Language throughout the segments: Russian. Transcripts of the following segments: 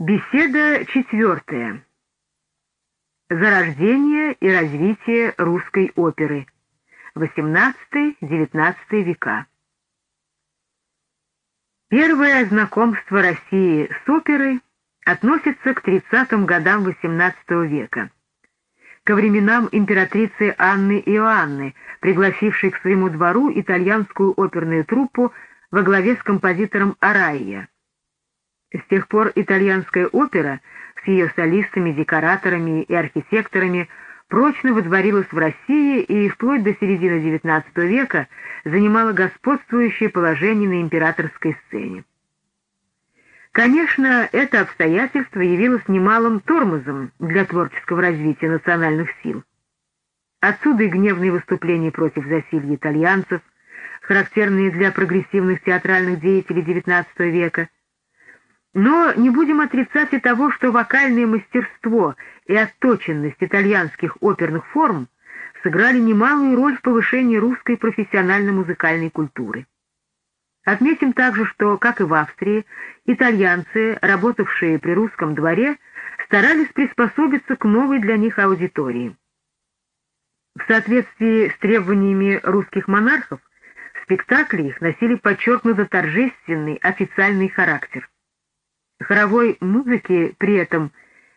Беседа четвертая. Зарождение и развитие русской оперы. XVIII-XIX века. Первое знакомство России с оперой относится к 30-м годам XVIII века, ко временам императрицы Анны Иоанны, пригласившей к своему двору итальянскую оперную труппу во главе с композитором Арайя. С тех пор итальянская опера с ее солистами, декораторами и архитекторами прочно водворилась в России и вплоть до середины XIX века занимала господствующее положение на императорской сцене. Конечно, это обстоятельство явилось немалым тормозом для творческого развития национальных сил. Отсюда и гневные выступления против засилья итальянцев, характерные для прогрессивных театральных деятелей XIX века, но не будем отрицать и того, что вокальное мастерство и отточенность итальянских оперных форм сыграли немалую роль в повышении русской профессионально-музыкальной культуры. Отметим также, что, как и в Австрии, итальянцы, работавшие при русском дворе, старались приспособиться к новой для них аудитории. В соответствии с требованиями русских монархов, спектакли их носили подчеркнуто торжественный официальный характер. Хоровой музыке при этом,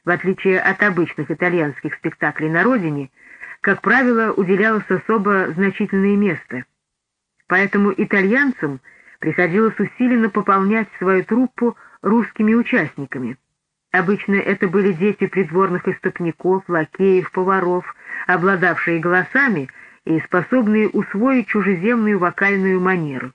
в отличие от обычных итальянских спектаклей на родине, как правило, уделялось особо значительное место. Поэтому итальянцам приходилось усиленно пополнять свою труппу русскими участниками. Обычно это были дети придворных истопников, лакеев, поваров, обладавшие голосами и способные усвоить чужеземную вокальную манеру.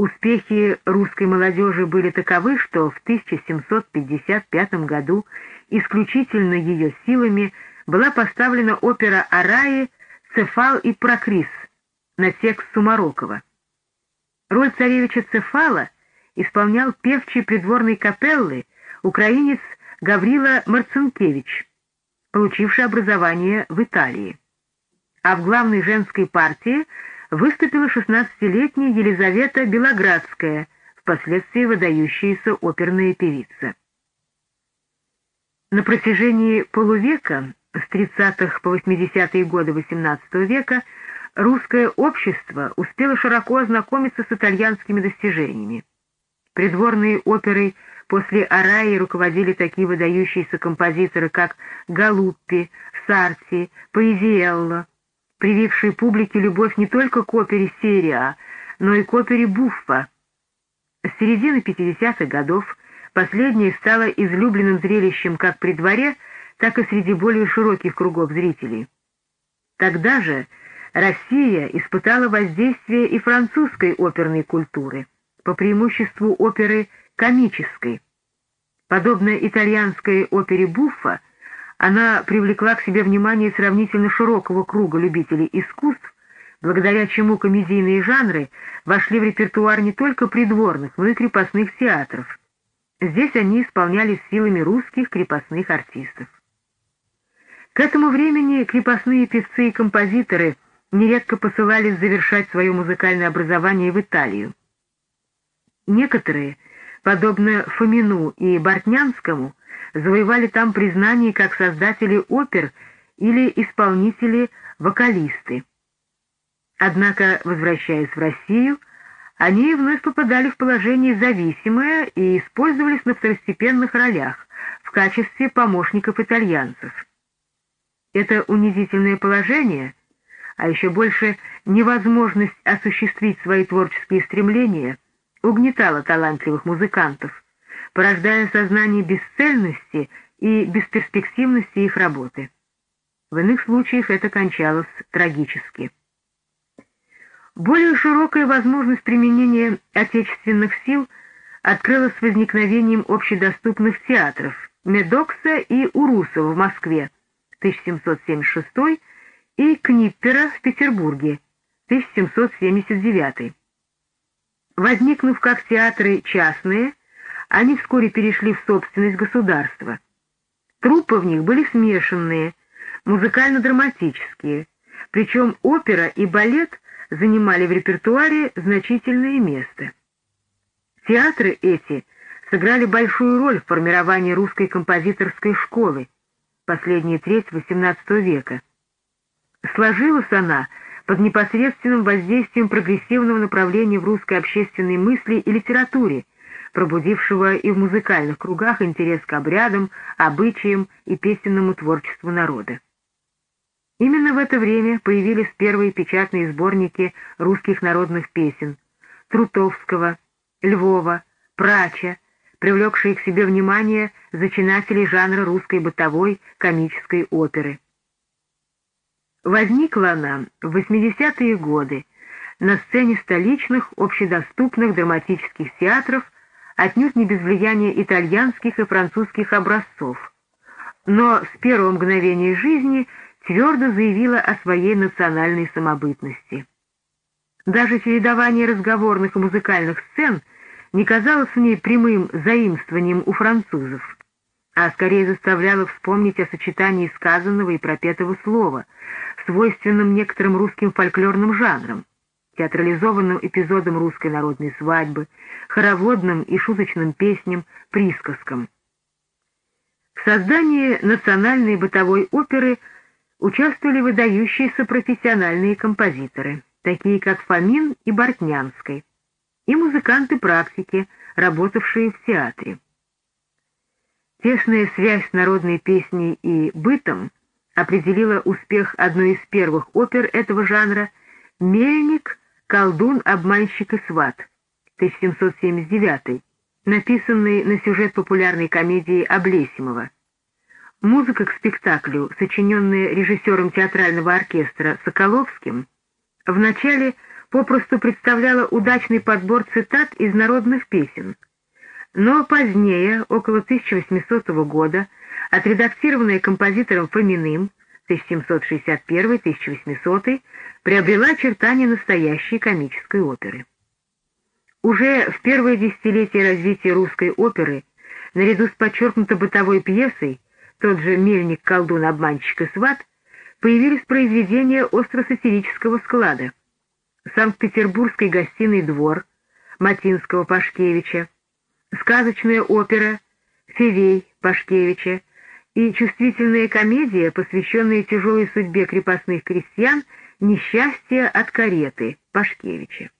Успехи русской молодежи были таковы, что в 1755 году исключительно ее силами была поставлена опера Араи «Цефал и Прокрис» на текст Сумарокова. Роль царевича Цефала исполнял певчий придворной капеллы украинец Гаврила Марцинкевич, получивший образование в Италии. А в главной женской партии выступила 16-летняя Елизавета Белоградская, впоследствии выдающаяся оперная певица. На протяжении полувека, с 30-х по 80-е годы XVIII века, русское общество успело широко ознакомиться с итальянскими достижениями. Придворные оперы после Араи руководили такие выдающиеся композиторы, как Галуппи, Сарти, Поэзиелло, прививший публике любовь не только к опере «Серия», но и к опере «Буффа». С середины 50-х годов последняя стала излюбленным зрелищем как при дворе, так и среди более широких кругов зрителей. Тогда же Россия испытала воздействие и французской оперной культуры, по преимуществу оперы комической. Подобно итальянской опере «Буффа», она привлекла к себе внимание сравнительно широкого круга любителей искусств, благодаря чему комедийные жанры вошли в репертуар не только придворных, но и крепостных театров. Здесь они исполнялись силами русских крепостных артистов. К этому времени крепостные певцы и композиторы нередко посылались завершать свое музыкальное образование в Италию. Некоторые, подобно Фомину и Бортнянскому, завоевали там признание как создатели опер или исполнители-вокалисты. Однако, возвращаясь в Россию, они вновь попадали в положение зависимое и использовались на второстепенных ролях в качестве помощников итальянцев. Это унизительное положение, а еще больше невозможность осуществить свои творческие стремления, угнетало талантливых музыкантов, порождая сознание бесцельности и бесперспективности их работы. В иных случаях это кончалось трагически. Более широкая возможность применения отечественных сил открылась с возникновением общедоступных театров Медокса и Урусова в Москве 1776 и Книппера в Петербурге 1779. Возникнув как театры частные, они вскоре перешли в собственность государства. Труппы в них были смешанные, музыкально-драматические, причем опера и балет занимали в репертуаре значительное место. Театры эти сыграли большую роль в формировании русской композиторской школы, последней треть XVIII века. Сложилась она под непосредственным воздействием прогрессивного направления в русской общественной мысли и литературе, пробудившего и в музыкальных кругах интерес к обрядам, обычаям и песенному творчеству народа. Именно в это время появились первые печатные сборники русских народных песен Трутовского, Львова, Прача, привлекшие к себе внимание зачинателей жанра русской бытовой комической оперы. Возникла она в 80-е годы на сцене столичных общедоступных драматических театров отнюдь не без влияния итальянских и французских образцов, но с первого мгновения жизни твердо заявила о своей национальной самобытности. Даже чередование разговорных и музыкальных сцен не казалось в ней прямым заимствованием у французов, а скорее заставляло вспомнить о сочетании сказанного и пропетого слова, свойственном некоторым русским фольклорным жанрам, театрализованным эпизодом русской народной свадьбы, хороводным и шуточным песням, присказкам. В создании национальной бытовой оперы участвовали выдающиеся профессиональные композиторы, такие как Фомин и Бортнянский, и музыканты практики, работавшие в театре. Тесная связь народной песней и бытом определила успех одной из первых опер этого жанра «Мельник «Колдун, обманщик и сват» 1779, написанный на сюжет популярной комедии Облесимова. Музыка к спектаклю, сочиненная режиссером театрального оркестра Соколовским, вначале попросту представляла удачный подбор цитат из народных песен, но позднее, около 1800 года, отредактированная композитором Фоминым 1761-1800, приобрела очертания настоящей комической оперы. Уже в первое десятилетие развития русской оперы, наряду с подчеркнуто бытовой пьесой, тот же «Мельник, колдун, обманщик и сват», появились произведения остро-сатирического склада. Санкт-Петербургский гостиный двор Матинского Пашкевича, сказочная опера «Февей» Пашкевича и чувствительная комедия, посвященная тяжелой судьбе крепостных крестьян «Несчастье от кареты» Пашкевича.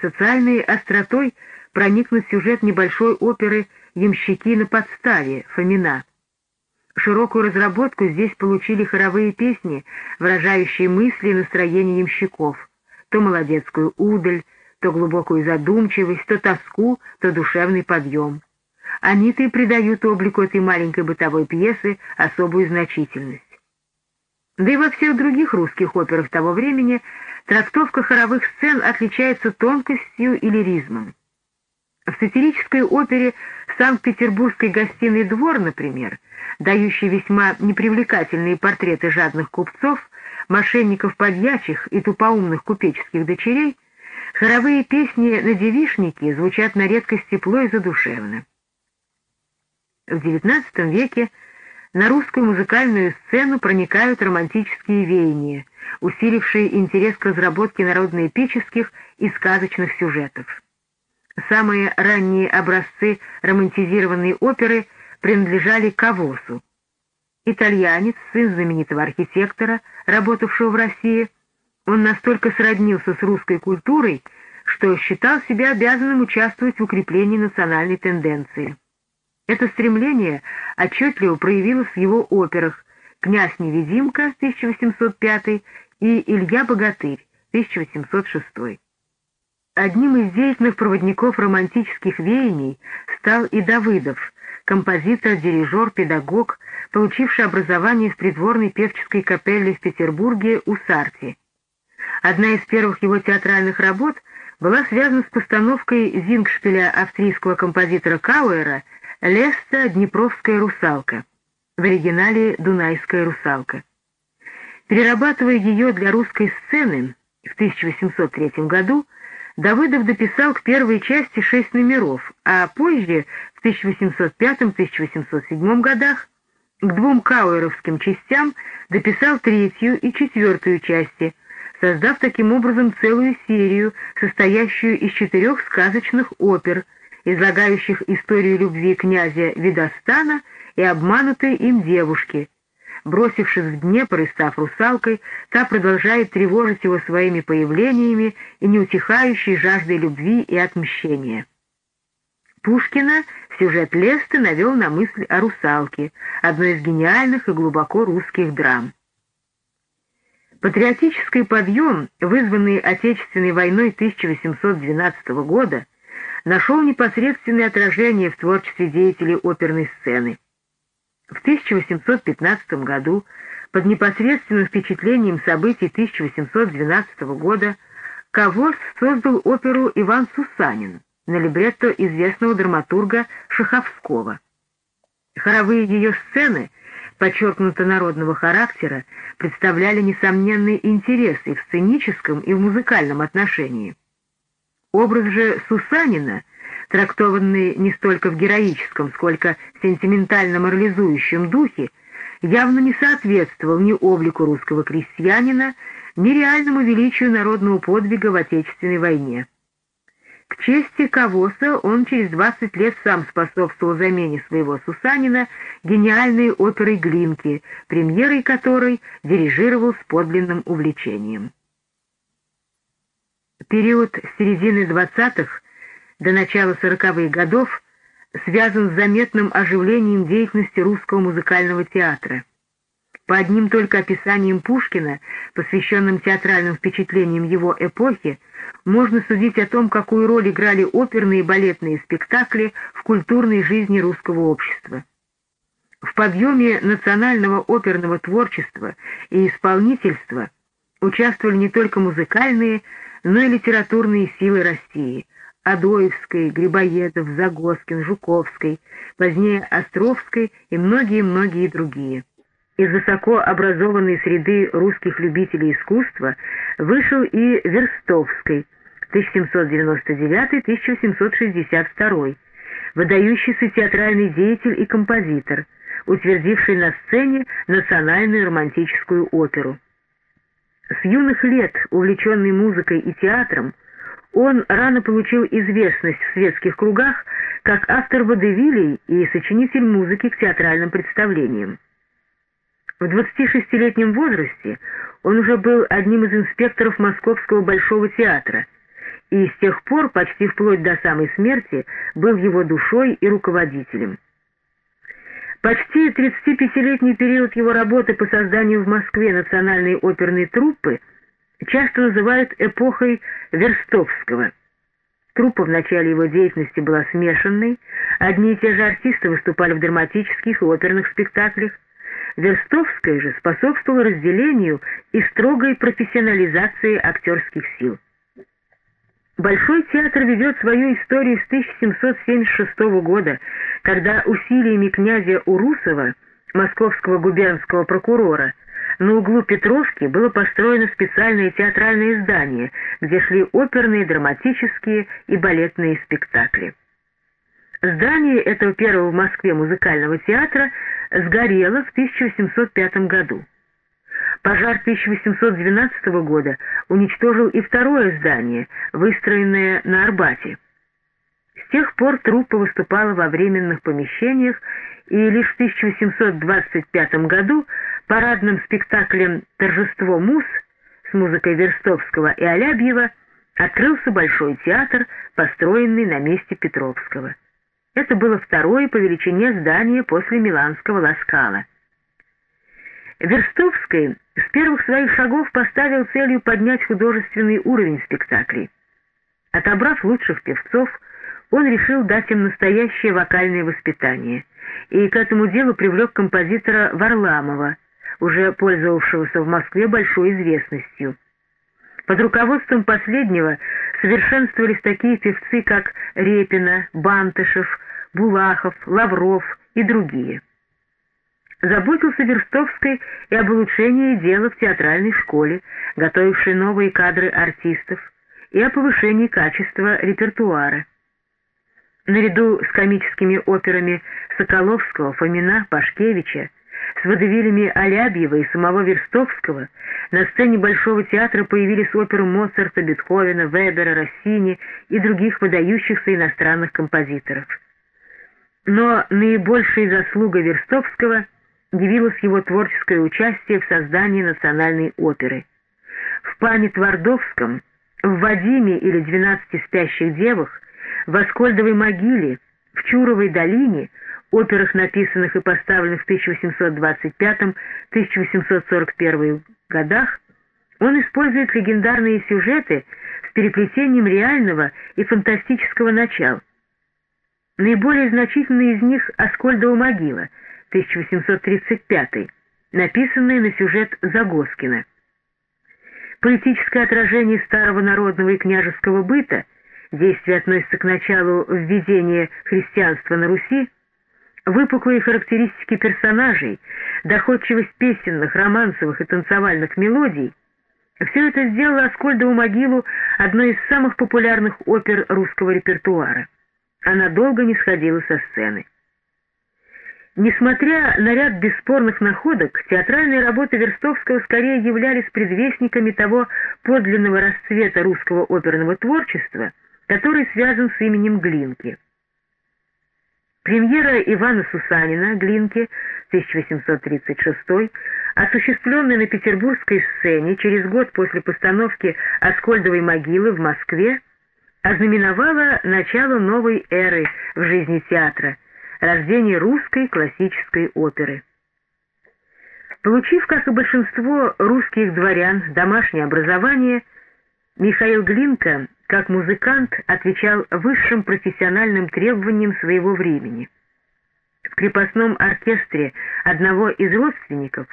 Социальной остротой проникнут сюжет небольшой оперы «Ямщики на подставе» Фомина. Широкую разработку здесь получили хоровые песни, выражающие мысли и настроение ямщиков, то молодецкую удаль, то глубокую задумчивость, то тоску, то душевный подъем. Они-то и придают облику этой маленькой бытовой пьесы особую значительность. Да и во всех других русских операх того времени трактовка хоровых сцен отличается тонкостью и лиризмом. В сатирической опере «Санкт-Петербургский гостиный двор», например, дающий весьма непривлекательные портреты жадных купцов, мошенников-подьячих и тупоумных купеческих дочерей, хоровые песни на девишнике звучат на редкость тепло и задушевно. В XIX веке на русскую музыкальную сцену проникают романтические веяния, усилившие интерес к разработке народно-эпических и сказочных сюжетов. Самые ранние образцы романтизированной оперы принадлежали Кавосу. Итальянец, сын знаменитого архитектора, работавшего в России, он настолько сроднился с русской культурой, что считал себя обязанным участвовать в укреплении национальной тенденции. Это стремление отчетливо проявилось в его операх «Князь-невидимка» 1805 и «Илья Богатырь» 1806. Одним из деятельных проводников романтических веяний стал и Давыдов, композитор, дирижер, педагог, получивший образование в придворной певческой капелле в Петербурге у Сарти. Одна из первых его театральных работ была связана с постановкой зингшпиля австрийского композитора Кауэра Леста «Днепровская русалка», в оригинале «Дунайская русалка». Перерабатывая ее для русской сцены в 1803 году, Давыдов дописал к первой части шесть номеров, а позже, в 1805-1807 годах, к двум кауэровским частям дописал третью и четвертую части, создав таким образом целую серию, состоящую из четырех сказочных опер — излагающих историю любви князя Видостана и обманутой им девушки. Бросившись в Днепр и став русалкой, та продолжает тревожить его своими появлениями и неутихающей жаждой любви и отмщения. Пушкина сюжет Лесты навел на мысль о русалке, одной из гениальных и глубоко русских драм. Патриотический подъем, вызванный Отечественной войной 1812 года, нашел непосредственное отражение в творчестве деятелей оперной сцены. В 1815 году, под непосредственным впечатлением событий 1812 года, Кавос создал оперу «Иван Сусанин» на либретто известного драматурга Шаховского. Хоровые ее сцены, подчеркнуто народного характера, представляли несомненный интерес и в сценическом, и в музыкальном отношении. Образ же Сусанина, трактованный не столько в героическом, сколько сентиментально-морализующем духе, явно не соответствовал ни облику русского крестьянина, ни реальному величию народного подвига в Отечественной войне. К чести Кавоса он через 20 лет сам способствовал замене своего Сусанина гениальной оперой «Глинки», премьерой которой дирижировал с подлинным увлечением. Период середины 20-х до начала 40-х годов связан с заметным оживлением деятельности русского музыкального театра. По одним только описаниям Пушкина, посвященным театральным впечатлениям его эпохи, можно судить о том, какую роль играли оперные и балетные спектакли в культурной жизни русского общества. В подъеме национального оперного творчества и исполнительства участвовали не только музыкальные, но и литературные силы России – Адоевской, Грибоедов, Загоскин, Жуковской, позднее Островской и многие-многие другие. Из высоко образованной среды русских любителей искусства вышел и Верстовский 1799-1862, выдающийся театральный деятель и композитор, утвердивший на сцене национальную романтическую оперу. С юных лет, увлеченный музыкой и театром, он рано получил известность в светских кругах как автор водевилей и сочинитель музыки к театральным представлениям. В 26-летнем возрасте он уже был одним из инспекторов Московского Большого театра и с тех пор, почти вплоть до самой смерти, был его душой и руководителем. Почти 35-летний период его работы по созданию в Москве национальной оперной труппы часто называют эпохой Верстовского. Труппа в начале его деятельности была смешанной, одни и те же артисты выступали в драматических и оперных спектаклях, Верстовская же способствовала разделению и строгой профессионализации актерских сил. Большой театр ведет свою историю с 1776 года, когда усилиями князя Урусова, московского губернского прокурора, на углу Петровки было построено специальное театральное здание, где шли оперные, драматические и балетные спектакли. Здание этого первого в Москве музыкального театра сгорело в 1805 году. Пожар 1812 года уничтожил и второе здание, выстроенное на Арбате. С тех пор труппа выступала во временных помещениях, и лишь в 1825 году парадным спектаклем «Торжество мус» с музыкой Верстовского и Алябьева открылся Большой театр, построенный на месте Петровского. Это было второе по величине здание после Миланского Ласкала. Верстовский с первых своих шагов поставил целью поднять художественный уровень спектаклей. Отобрав лучших певцов, он решил дать им настоящее вокальное воспитание, и к этому делу привлек композитора Варламова, уже пользовавшегося в Москве большой известностью. Под руководством последнего совершенствовались такие певцы, как Репина, Бантышев, Булахов, Лавров и другие. Заботился Верстовской и об улучшении дела в театральной школе, готовившей новые кадры артистов, и о повышении качества репертуара. Наряду с комическими операми Соколовского, Фомина, Пашкевича с водевилями Алябьева и самого Верстовского на сцене Большого театра появились оперы Моцарта, Бетховена, Вебера, Россини и других выдающихся иностранных композиторов. Но наибольшей заслугой Верстовского явилось его творческое участие в создании национальной оперы. В пане Твардовском, в «Вадиме» или «Двенадцати спящих девах», в «Аскольдовой могиле», в «Чуровой долине» операх, написанных и поставленных в 1825-1841 годах, он использует легендарные сюжеты с переплетением реального и фантастического начал. Наиболее значительный из них «Аскольдова могила» 1835, написанная на сюжет Загоскина. Поэтическое отражение старого народного и княжеского быта, действие относится к началу введения христианства на Руси, Выпуклые характеристики персонажей, доходчивость песенных, романсовых и танцевальных мелодий — все это сделало Аскольдову могилу одной из самых популярных опер русского репертуара. Она долго не сходила со сцены. Несмотря на ряд бесспорных находок, театральные работы Верстовского скорее являлись предвестниками того подлинного расцвета русского оперного творчества, который связан с именем Глинки. Премьера Ивана Сусанина «Глинки» 1836, осуществленная на петербургской сцене через год после постановки «Аскольдовой могилы» в Москве, ознаменовала начало новой эры в жизни театра, рождение русской классической оперы. Получив, как и большинство русских дворян, домашнее образование, Михаил Глинка как музыкант отвечал высшим профессиональным требованиям своего времени. В крепостном оркестре одного из родственников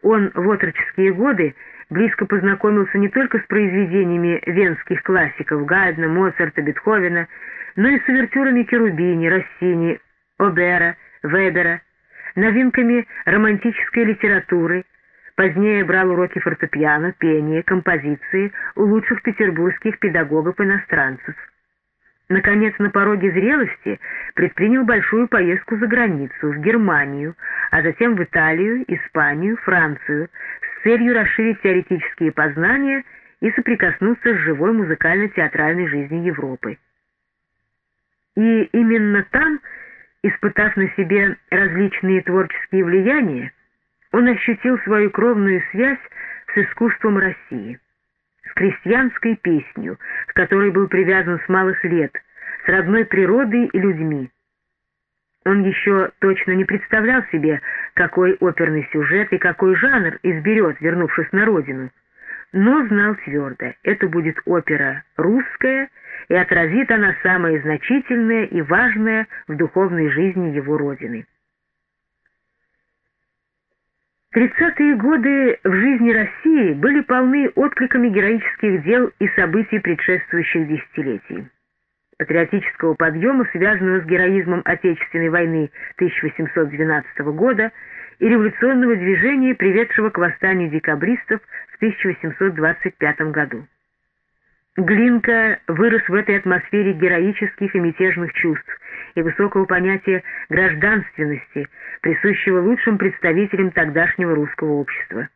он в отроческие годы близко познакомился не только с произведениями венских классиков Гайдна, Моцарта, Бетховена, но и с увертюрами Керубини, Россини, Обера, Вебера, новинками романтической литературы, Позднее брал уроки фортепиано, пения, композиции у лучших петербургских педагогов-иностранцев. Наконец, на пороге зрелости предпринял большую поездку за границу, в Германию, а затем в Италию, Испанию, Францию, с целью расширить теоретические познания и соприкоснуться с живой музыкально-театральной жизнью Европы. И именно там, испытав на себе различные творческие влияния, он ощутил свою кровную связь с искусством России, с крестьянской песнью, к которой был привязан с малых лет, с родной природой и людьми. Он еще точно не представлял себе, какой оперный сюжет и какой жанр изберет, вернувшись на родину, но знал твердо, это будет опера русская, и отразит она самое значительное и важное в духовной жизни его родины. Тридцатые годы в жизни России были полны откликами героических дел и событий предшествующих десятилетий. Патриотического подъема, связанного с героизмом Отечественной войны 1812 года, и революционного движения, приведшего к восстанию декабристов в 1825 году. Глинка вырос в этой атмосфере героических и мятежных чувств и высокого понятия гражданственности, присущего лучшим представителям тогдашнего русского общества.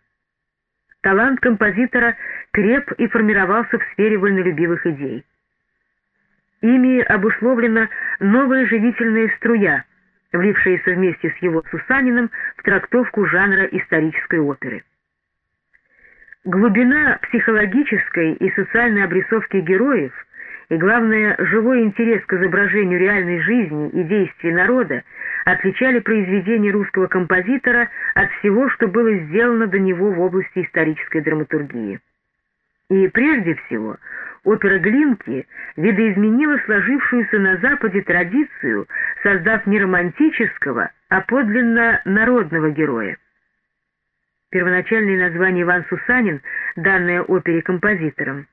Талант композитора креп и формировался в сфере вольнолюбивых идей. Ими обусловлена новая живительная струя, влившаяся вместе с его Сусаниным в трактовку жанра исторической оперы. Глубина психологической и социальной обрисовки героев и, главное, живой интерес к изображению реальной жизни и действий народа отличали произведения русского композитора от всего, что было сделано до него в области исторической драматургии. И прежде всего, опера Глинки видоизменила сложившуюся на Западе традицию, создав не романтического, а подлинно народного героя. Первоначальное название Иван Сусанин, данное опере композитором,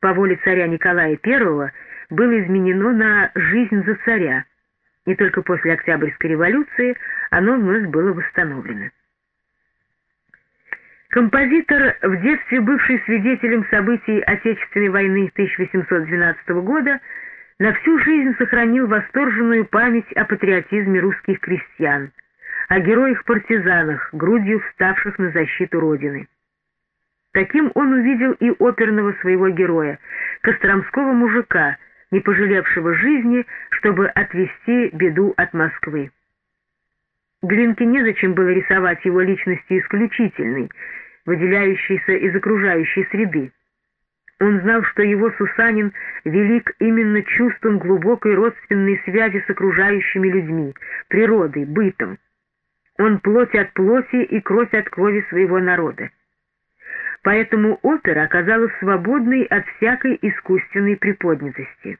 по воле царя Николая I было изменено на «Жизнь за царя», и только после Октябрьской революции оно вновь было восстановлено. Композитор, в детстве бывший свидетелем событий Отечественной войны 1812 года, на всю жизнь сохранил восторженную память о патриотизме русских крестьян – о героях-партизанах, грудью вставших на защиту Родины. Таким он увидел и оперного своего героя, костромского мужика, не пожалевшего жизни, чтобы отвести беду от Москвы. Глинке незачем было рисовать его личности исключительной, выделяющейся из окружающей среды. Он знал, что его Сусанин велик именно чувством глубокой родственной связи с окружающими людьми, природой, бытом. Он плоть от плоти и кровь от крови своего народа. Поэтому опера оказалась свободной от всякой искусственной приподнятости.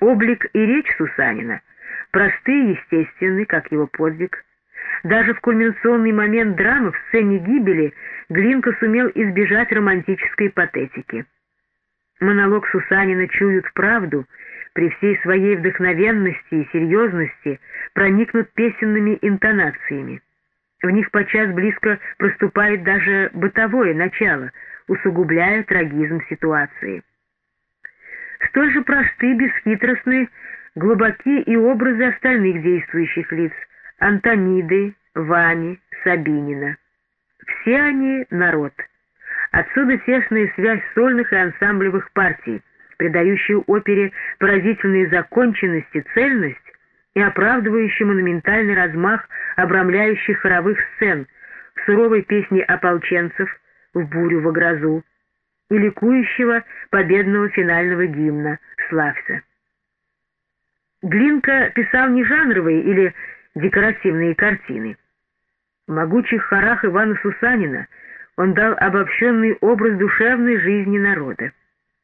Облик и речь Сусанина просты и естественны, как его подвиг. Даже в кульминационный момент драмы, в сцене гибели, Глинка сумел избежать романтической патетики. Монолог Сусанина чуют правду, при всей своей вдохновенности и серьезности проникнут песенными интонациями. В них подчас близко проступает даже бытовое начало, усугубляя трагизм ситуации. Столь же просты, бесхитростны, глубоки и образы остальных действующих лиц — Антониды, Вани, Сабинина. Все они — народ. Отсюда тесная связь сольных и ансамблевых партий, придающая опере поразительную законченность и цельность и оправдывающая монументальный размах обрамляющих хоровых сцен в суровой песне ополченцев «В бурю во грозу» и ликующего победного финального гимна «Славься». Глинка писал не жанровые или декоративные картины. В могучих хорах Ивана Сусанина он дал обобщенный образ душевной жизни народа,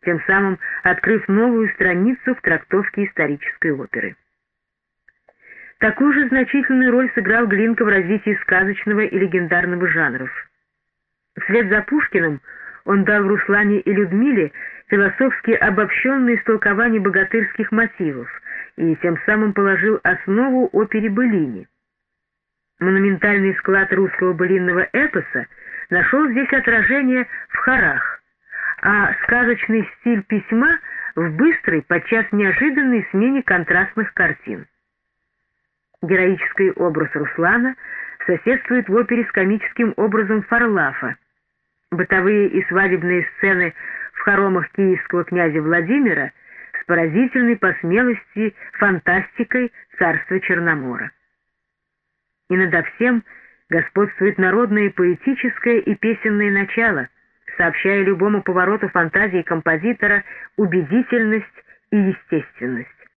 тем самым открыв новую страницу в трактовке исторической оперы. Такую же значительную роль сыграл Глинка в развитии сказочного и легендарного жанров. Вслед за Пушкиным он дал Руслане и Людмиле философски обобщенное истолкование богатырских мотивов и тем самым положил основу опере «Былини». Монументальный склад русского былинного эпоса нашел здесь отражение в хорах, а сказочный стиль письма в быстрой, подчас неожиданной смене контрастных картин. Героический образ Руслана соседствует в опере с комическим образом Фарлафа. Бытовые и свадебные сцены в хоромах киевского князя Владимира с поразительной по смелости фантастикой царства Черномора. И надо всем господствует народное поэтическое и песенное начало, сообщая любому повороту фантазии композитора убедительность и естественность.